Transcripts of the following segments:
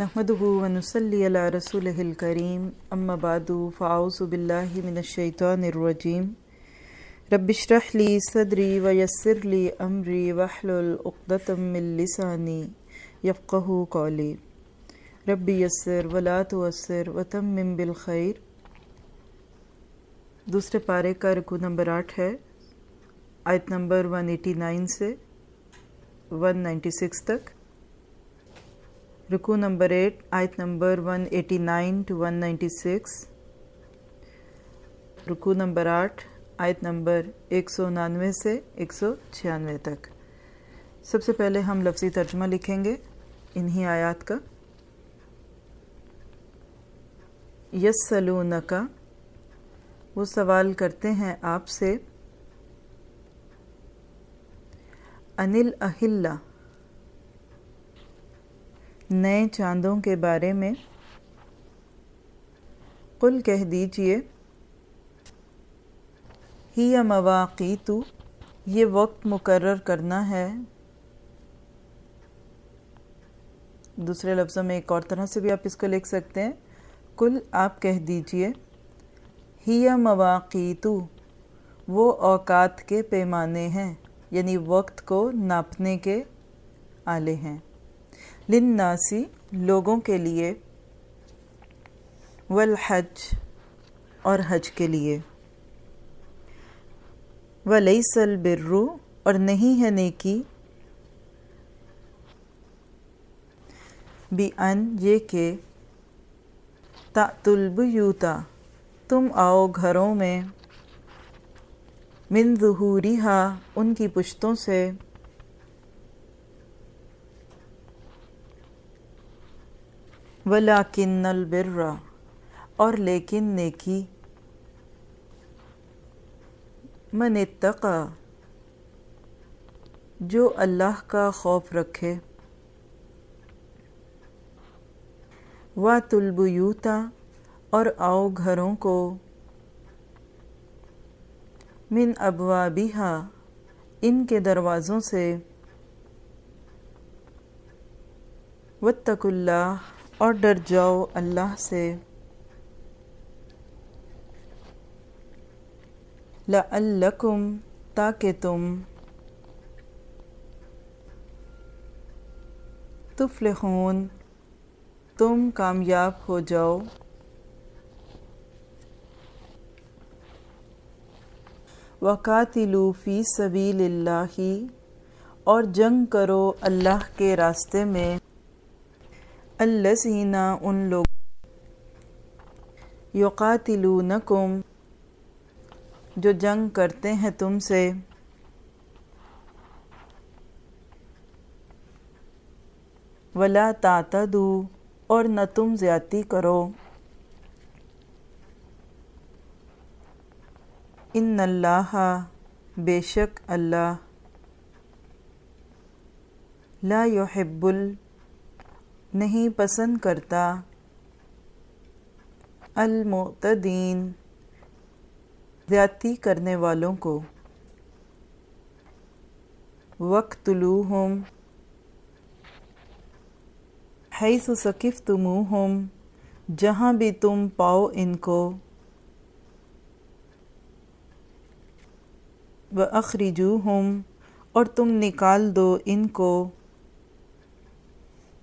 نحمده ونصلي على رسوله الكريم. أما بعد، فأعوذ بالله من الشيطان الرجيم. رب اشرح لي صدري ويسر لي أمري واحلل عقدة من لساني يفقه قولي. رب يسر ولا تعسر وتمم بالخير. دوسرے پارے کا رکو نمبر آٹھ ہے، آیت نمبر 189 سے 196 تک. رکو نمبر ایٹ، آیت نمبر 189 ٹو 196 رکو نمبر آٹھ، آیت نمبر 199 سے 196 تک۔ سب سے پہلے ہم لفظی ترجمہ لکھیں گے۔ انہی آیات کا۔ یس کا وہ سوال کرتے ہیں آپ سے۔ انل اہلّہ۔ نئے چاندوں کے بارے میں۔ قل کہہ دیجیے، ہی یا مواقع تو یہ وقت مقرر کرنا ہے۔ دوسرے لفظوں میں ایک اور طرح سے بھی آپ اس کو لکھ سکتے ہیں۔ کل آپ کہہ دیجیے، ہی یا مواقع تو وہ اوقات کے پیمانے ہیں یعنی وقت کو ناپنے کے آلے ہیں۔ لناسی لوگوں کے لیے، والحج اور حج کے لیے۔ ولیس البرو اور نہیں ہے نیکی۔ بھی ان، یہ کہ تلبیوتا تم آؤ گھروں میں، من ظہوریہا، ان کی پشتوں سے۔ ولاکن البر اور لیکن نیکی۔ من اتقا جو اللہ کا خوف رکھے۔ و تلبیوتا اور آؤ گھروں کو۔ من ابوابیہا، ان کے دروازوں سے۔ واتقوا اللہ اور ڈر جاؤ اللہ سے۔ لعلکم تاکہ تم تفلحون، تم کامیاب ہو جاؤ۔ وقاتلو فی سبیل اللہ اور جنگ کرو اللہ کے راستے میں۔ الذین ان لوگ یقاتلونکم جو جنگ کرتے ہیں تم سے۔ ولا تعتدو اور نہ تم زیادتی کرو۔ ان اللہ بے شک اللہ۔ لا يحب ال نہیں پسند کرتا۔ المعتدین، زیادتی کرنے والوں کو۔ وقت لوہم حیث ثقف تموہم جہاں بھی تم پاؤ ان کو۔ و اخرجوہم اور تم نکال دو ان کو۔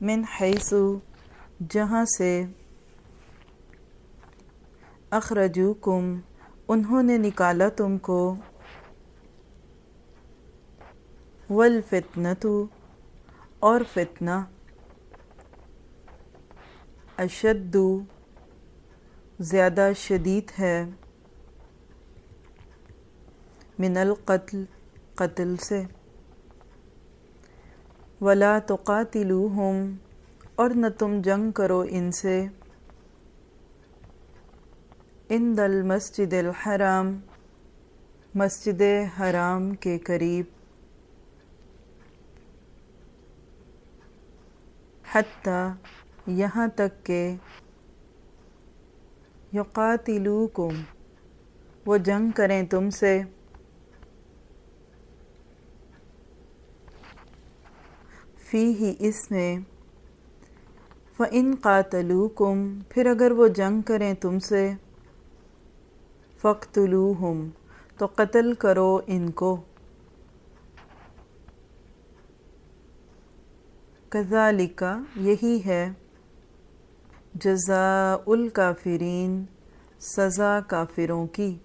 من حیث جہاں سے اخرجوکم، انہوں نے نکالا تم کو۔ والفتنتو اور فتنہ۔ اشدو زیادہ شدید ہے۔ من القتل، قتل سے۔ ولا تقاتلوہم اور نہ تم جنگ کرو ان سے۔ ان دل مسجد الحرام، مسجد حرام کے قریب۔ حتیٰ یہاں تک کہ یقاتلوکم، وہ جنگ کریں تم سے۔ فی ہی اس میں۔ فَإِن قَاتَلُوكُمْ، پھر اگر وہ جنگ کریں تم سے فَقْتُلُوهُمْ تو قتل کرو ان کو۔ کذالکا یہی ہے، جزاء الکافرین، سزا کافروں کی۔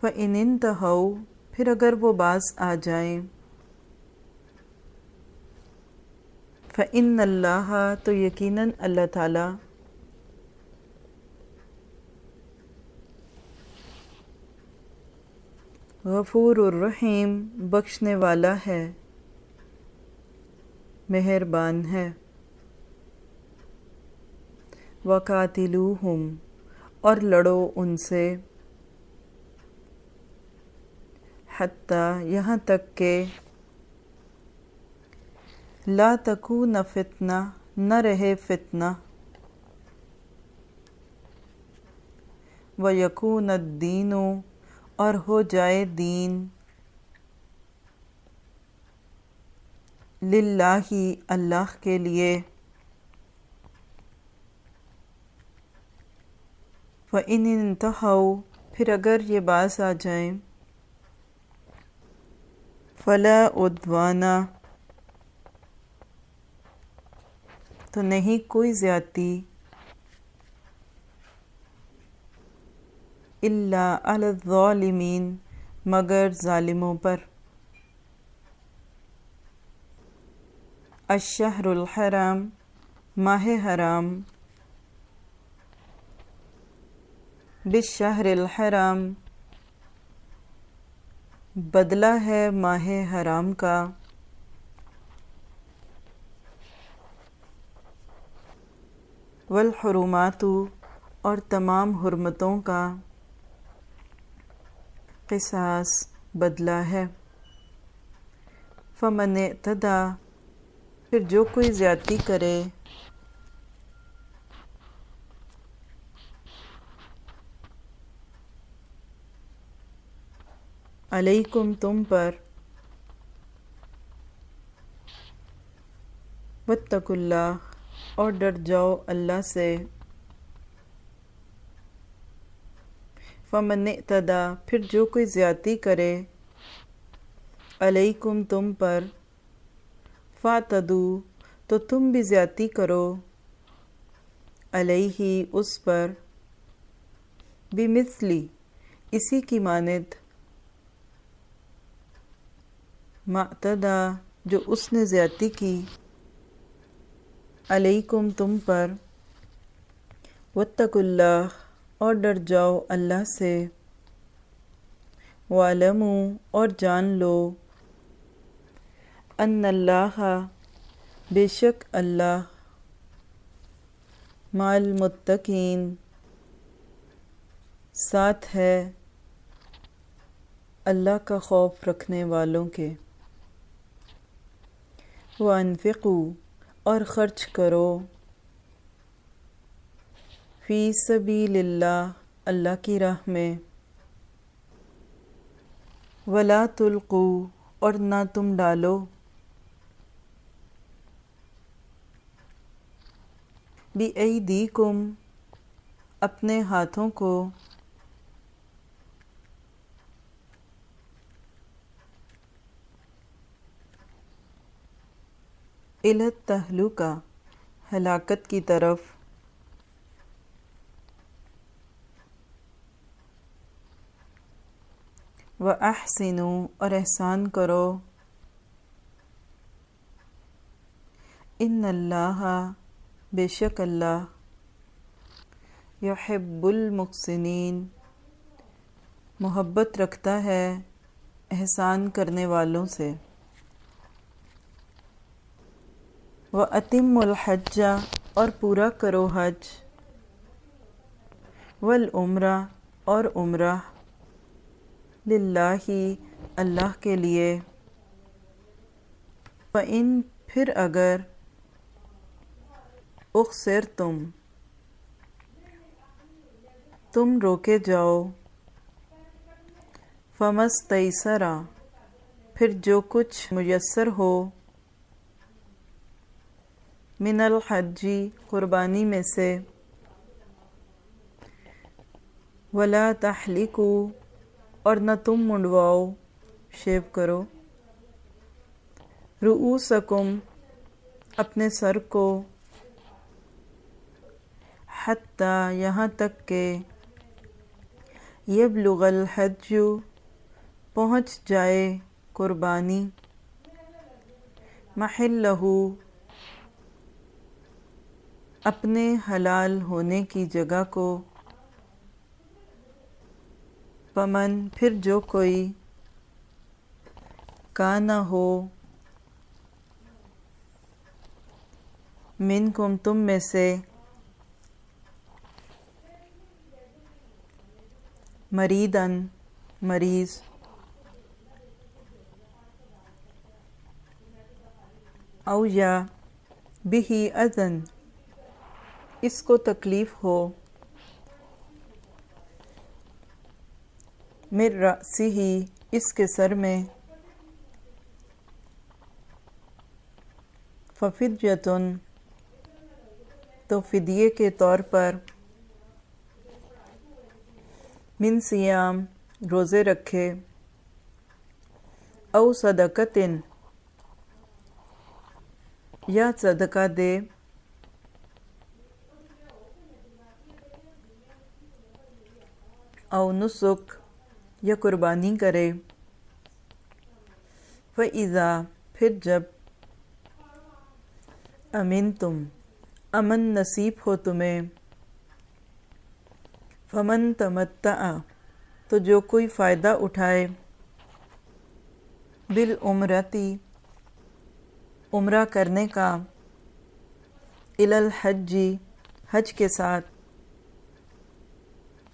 فَإِنِ انتہو، پھر اگر وہ باز آ جائیں۔ فَإِنَّ اللَّهَ، تو یقیناً اللہ تعالی غفور الرحیم بخشنے والا ہے، مہربان ہے۔ وَقَاتِلُوهُمْ، اور لڑو ان سے۔ حتیٰ یہاں تک کہ لا تکون فتنہ، نہ رہے فتنہ۔ وَيَكُونَ الدِّينُ، اور ہو جائے دین۔ للہ اللہ کے لیے۔ فَإِنِ انتہو پھر اگر یہ باز آ جائیں۔ فلا عدوانہ تو نہیں کوئی زیادتی الا علی الظالمین مگر ظالموں پر۔ الشہر الحرام، ماہ حرام۔ بالشہر الحرام، بدلہ ہے ماہ حرام کا۔ والحرمات اور تمام حرمتوں کا قصاص بدلہ ہے۔ فمن اعتدا پھر جو کوئی زیادتی کرے۔ علیکم، تم پر۔ واتقوا اللہ۔ اور ڈر جاؤ، اللہ سے۔ فمن اعتدا پھر جو کوئی زیادتی کرے۔ علیکم تم پر۔ فاتدو تو تم بھی زیادتی کرو۔ علیہ اس پر۔ بمثلی اسی کی مانند۔ معتدا جو اس نے زیادتی کی۔ علیکم تم پر۔ واتقوا اللہ اور ڈر جاؤ اللہ سے۔ وَعْلَمُوا اور جان لو۔ ان اللہ بے شک اللہ۔ مال متقین ساتھ ہے اللہ کا خوف رکھنے والوں کے۔ وَأَنفِقُوا اور خرچ کرو۔ فی سبیل اللہ اللہ کی راہ میں۔ ولا تلقو اور نہ تم ڈالو۔ بی ایدیکم اپنے ہاتھوں کو۔ الت تہلکہ ہلاکت کی طرف۔ و اور احسان کرو۔ ان اللہ بے شک اللہ یحب المحسنین محبت رکھتا ہے احسان کرنے والوں سے۔ و عتم الحجہ اور پورا کرو حج۔ والعمرہ اور عمرہ للہ اللہ کے لیے۔ فَإِن پھر اگر اخسر تم تم روکے جاؤ۔ فمس تیسرا پھر جو کچھ میسر ہو۔ من الحجی قربانی میں سے۔ ولا تحلقو اور نہ تم منڈواؤ، شیو کرو۔ رؤوسکم، اپنے سر کو۔ حتیٰ یہاں تک کہ یبلغ الحج، پہنچ جائے قربانی۔ محلہ اپنے حلال ہونے کی جگہ کو۔ پمن، پھر جو کوئی کا نہ ہو۔ من کم تم میں سے۔ مریدن مریض۔ او یا بھی ازن اس کو تکلیف ہو۔ مر رأسی ہی اس کے سر میں۔ ففدیتن۔ تو فدیے کے طور پر۔ من سیام روزے رکھے۔ او صدقتن۔ یا صدقہ دے۔ او نسک یا قربانی کرے۔ فَإِذَا پھر جب امین تم امن نصیب ہو تمہیں۔ فمن تمتع، تو جو کوئی فائدہ اٹھائے۔ بالعمرتی عمرہ کرنے کا۔ الحجی حج کے ساتھ۔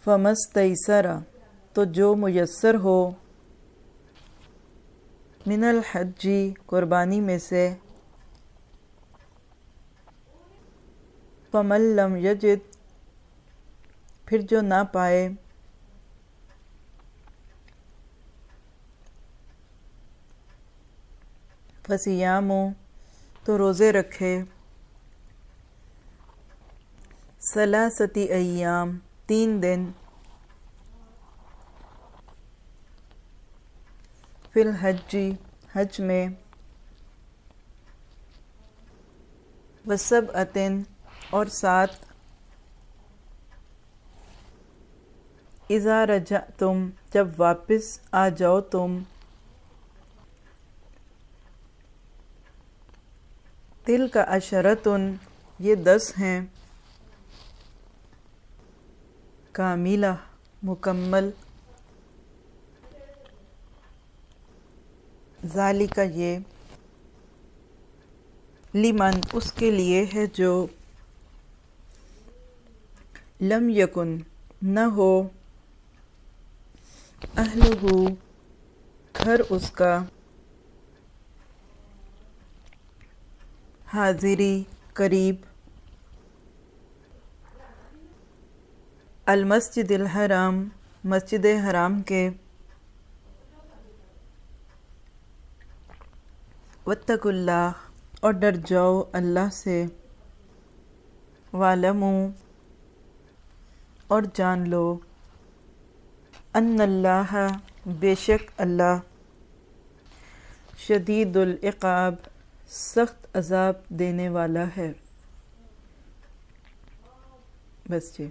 فمستیسرا تو جو میسر ہو من الحجی قربانی میں سے فمن لم یجد پھر جو نہ پائے فسیامو تو روزے رکھے سلاستی ایام تین دن فی الحجی حج میں وسب عطن اور ساتھ اذا رجع تم جب واپس آ جاؤ تم دل کا اشرتن یہ دس ہیں کاملہ، مکمل۔ ذالی کا یہ لیمن اس کے لیے ہے جو لم یکن نہ ہو۔ اہلہو گھر اس کا حاضری قریب۔ المسجد الحرام، مسجد حرام کے۔ وطق اللہ اور ڈر جاؤ اللہ سے۔ والمو اور جان لو۔ ان اللہ بے شک اللہ۔ شدید العقاب، سخت عذاب دینے والا ہے۔ بس جی۔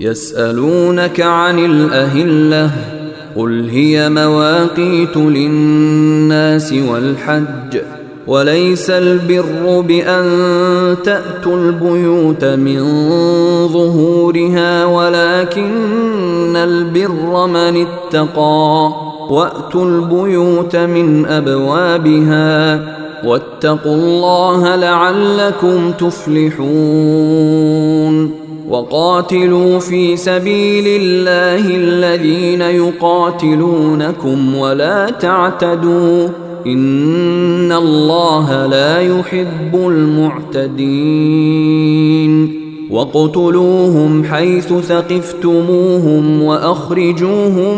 يسألونك عن الأهلة قل هي مواقيت للناس والحج وليس البر بأن تأتوا البيوت من ظهورها ولكن البر من اتقى وأتوا البيوت من أبوابها واتقوا الله لعلكم تفلحون وقاتلوا في سبيل الله الذين يقاتلونكم ولا تعتدوا إن اللہ لا يحب المعتدین وَاقْتُلُوهُمْ حَيْثُ ثَقِفْتُمُوهُمْ وَأَخْرِجُوهُمْ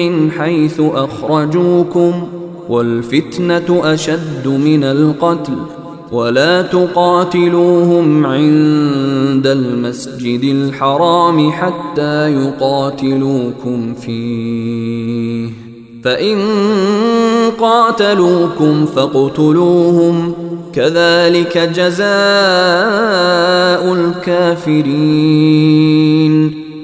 مِنْ حَيْثُ أَخْرَجُوكُمْ وَالْفِتْنَةُ أَشَدُّ مِنَ الْقَتْلِ ولا تقاتلوهم عند المسجد الحرام حتى يقاتلوكم فيه. فإن قاتلوكم فاقتلوهم. كذلك جزاء الكافرين.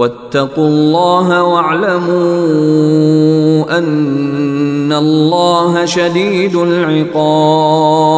واتقوا الله واعلموا أن الله شديد العقاب.